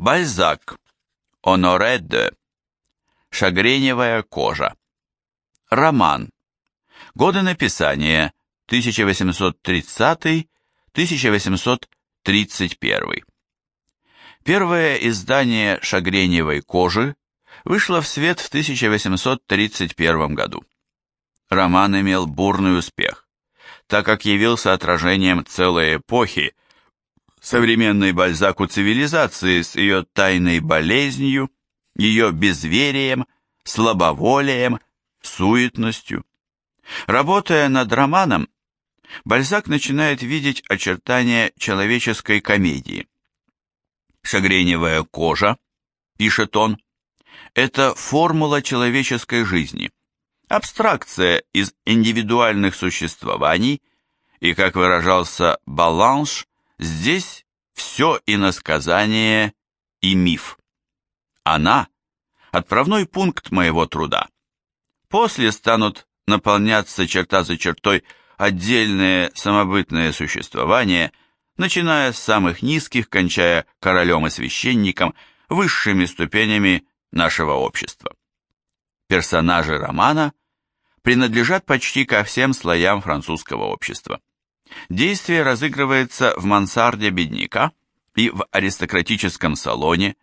Бальзак. Оноре де. Шагреневая кожа. Роман. Годы написания 1830-1831. Первое издание «Шагреневой кожи» вышло в свет в 1831 году. Роман имел бурный успех, так как явился отражением целой эпохи современной Бальзаку цивилизации с ее тайной болезнью, ее безверием, слабоволием, суетностью. Работая над романом, Бальзак начинает видеть очертания человеческой комедии. «Шагреневая кожа», — пишет он, — это формула человеческой жизни, абстракция из индивидуальных существований, и, как выражался Баланш, здесь все иносказание и миф. Она — отправной пункт моего труда. После станут наполняться черта за чертой отдельные самобытные существования, начиная с самых низких, кончая королем и священником, высшими ступенями нашего общества. Персонажи романа принадлежат почти ко всем слоям французского общества. Действие разыгрывается в мансарде бедняка и в аристократическом салоне,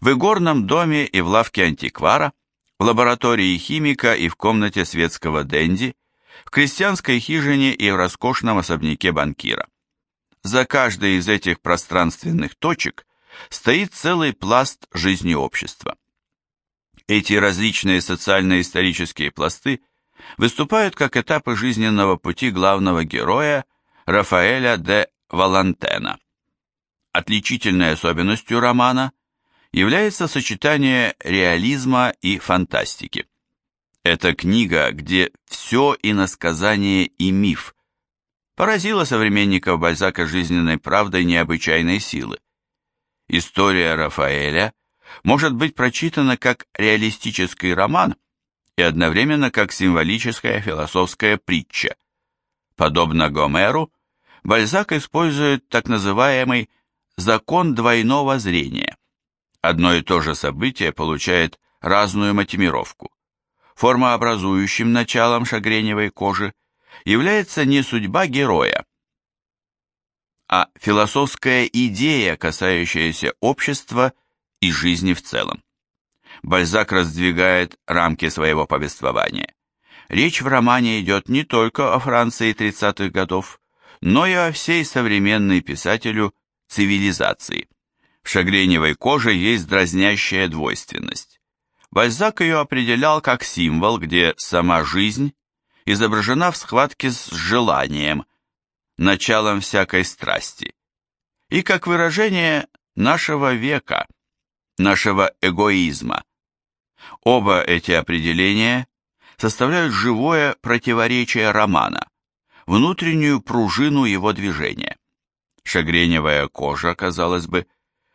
в игорном доме и в лавке антиквара, в лаборатории химика и в комнате светского денди, в крестьянской хижине и в роскошном особняке банкира. За каждой из этих пространственных точек стоит целый пласт жизни общества. Эти различные социально-исторические пласты выступают как этапы жизненного пути главного героя Рафаэля де Валантена. Отличительной особенностью романа является сочетание реализма и фантастики. Это книга, где все иносказание и миф. Поразила современников Бальзака жизненной правдой необычайной силы. История Рафаэля может быть прочитана как реалистический роман и одновременно как символическая философская притча. Подобно Гомеру, Бальзак использует так называемый «закон двойного зрения». Одно и то же событие получает разную мотивировку. Формообразующим началом шагреневой кожи является не судьба героя, а философская идея, касающаяся общества и жизни в целом. Бальзак раздвигает рамки своего повествования. Речь в романе идет не только о Франции 30-х годов, но и о всей современной писателю цивилизации. В шагреневой коже есть дразнящая двойственность. Бальзак ее определял как символ, где сама жизнь изображена в схватке с желанием, началом всякой страсти, и как выражение нашего века, нашего эгоизма. Оба эти определения составляют живое противоречие романа, внутреннюю пружину его движения. Шагреневая кожа, казалось бы,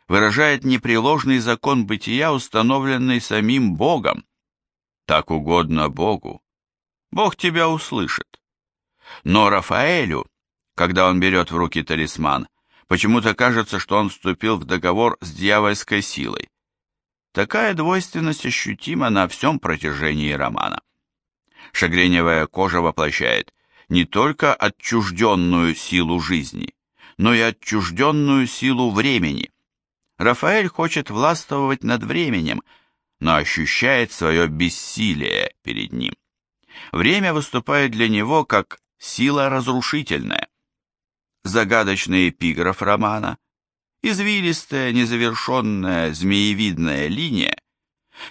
выражает непреложный закон бытия, установленный самим Богом. Так угодно Богу. Бог тебя услышит. Но Рафаэлю, когда он берет в руки талисман, почему-то кажется, что он вступил в договор с дьявольской силой. Такая двойственность ощутима на всем протяжении романа. Шагреневая кожа воплощает не только отчужденную силу жизни, но и отчужденную силу времени. Рафаэль хочет властвовать над временем, но ощущает свое бессилие перед ним. Время выступает для него как сила разрушительная. Загадочный эпиграф романа, извилистая, незавершенная, змеевидная линия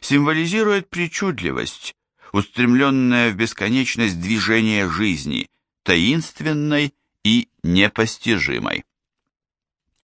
символизирует причудливость, устремленная в бесконечность движения жизни, таинственной и непостижимой.